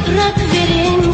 toprak verin.